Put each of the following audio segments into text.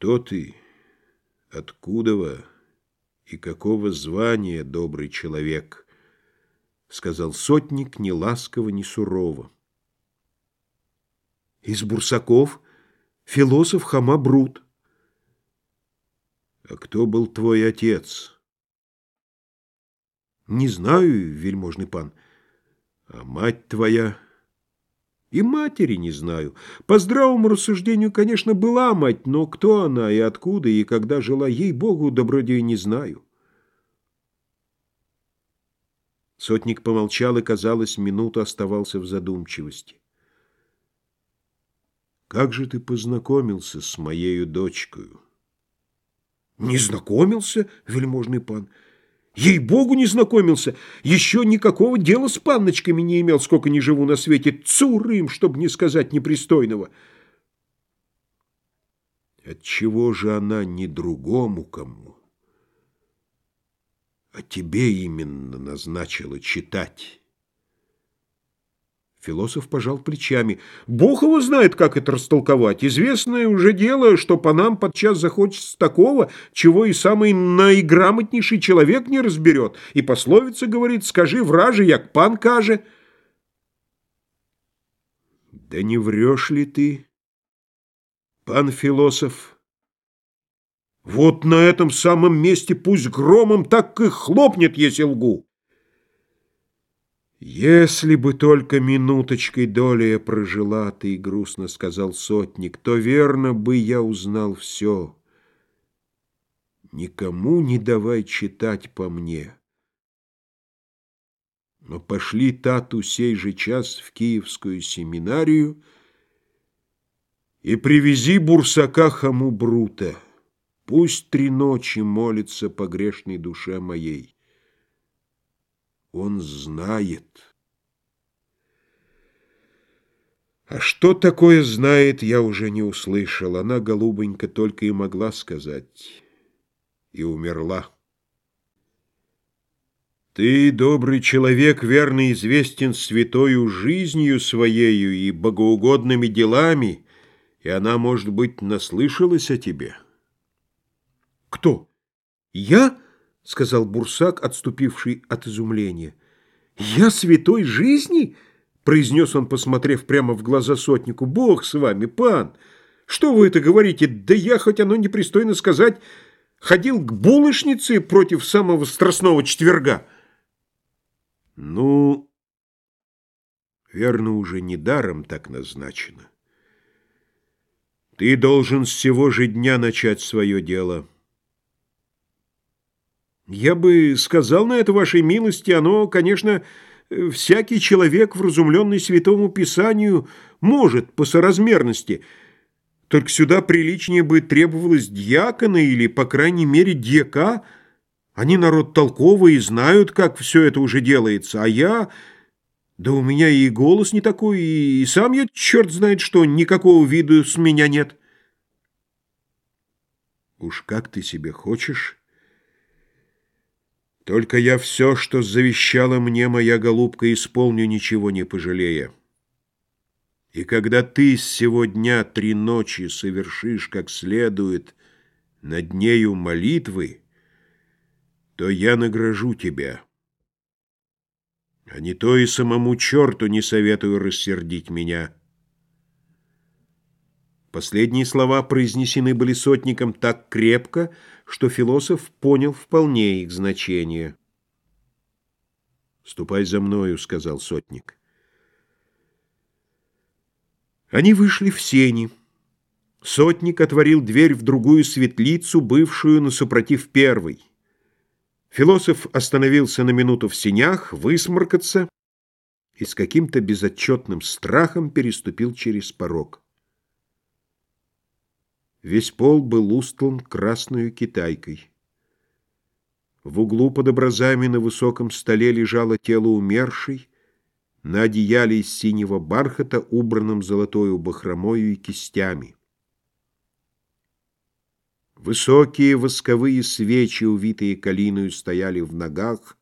«Кто ты? Откуда вы? И какого звания, добрый человек?» — сказал сотник ни ласково, ни сурово. «Из Бурсаков, философ Хама Брут». «А кто был твой отец?» «Не знаю, вельможный пан». «А мать твоя?» И матери не знаю. По здравому рассуждению, конечно, была мать, но кто она и откуда, и когда жила, ей-богу, добродею не знаю. Сотник помолчал и, казалось, минуту оставался в задумчивости. «Как же ты познакомился с моею дочкою?» «Не знакомился, вельможный пан?» Ей-богу, не знакомился. Еще никакого дела с панночками не имел, сколько не живу на свете. Цурым, чтобы не сказать непристойного. Отчего же она не другому кому, а тебе именно назначила читать? Философ пожал плечами. «Бог его знает, как это растолковать. Известное уже дело, что по нам подчас захочется такого, чего и самый наиграмотнейший человек не разберет. И пословица говорит, скажи враже, як пан каже». «Да не врешь ли ты, пан философ?» «Вот на этом самом месте пусть громом так и хлопнет, если лгу». «Если бы только минуточкой доля прожила ты, — грустно сказал сотник, — то верно бы я узнал все. Никому не давай читать по мне. Но пошли тату сей же час в Киевскую семинарию и привези бурсака хаму Брута. Пусть три ночи молится по грешной душе моей». Он знает. А что такое знает, я уже не услышал. Она, голубонька, только и могла сказать. И умерла. Ты, добрый человек, верно известен святою жизнью своею и богоугодными делами, и она, может быть, наслышалась о тебе. Кто? Я? — сказал Бурсак, отступивший от изумления. «Я святой жизни?» — произнес он, посмотрев прямо в глаза сотнику. «Бог с вами, пан! Что вы это говорите? Да я, хоть оно непристойно сказать, ходил к булочнице против самого страстного четверга». «Ну, верно, уже недаром так назначено. Ты должен с сего же дня начать свое дело». Я бы сказал на это вашей милости, оно, конечно, всякий человек, вразумленный Святому Писанию, может по соразмерности. Только сюда приличнее бы требовалось дьякона или, по крайней мере, дьяка. Они народ толковый и знают, как все это уже делается, а я... Да у меня и голос не такой, и сам я, черт знает что, никакого виду с меня нет. Уж как ты себе хочешь... Только я все, что завещала мне моя голубка, исполню, ничего не пожалея. И когда ты с сего дня три ночи совершишь как следует над нею молитвы, то я награжу тебя. А не то и самому черту не советую рассердить меня». Последние слова произнесены были сотником так крепко, что философ понял вполне их значение. «Ступай за мною», — сказал сотник. Они вышли в сени. Сотник отворил дверь в другую светлицу, бывшую на супротив первой. Философ остановился на минуту в сенях, высморкаться и с каким-то безотчетным страхом переступил через порог. Весь пол был устлан красную китайкой. В углу под образами на высоком столе лежало тело умершей, на одеяле из синего бархата, убранном золотою бахромою и кистями. Высокие восковые свечи, увитые калиною, стояли в ногах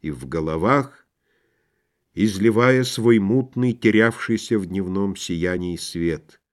и в головах, изливая свой мутный, терявшийся в дневном сиянии свет —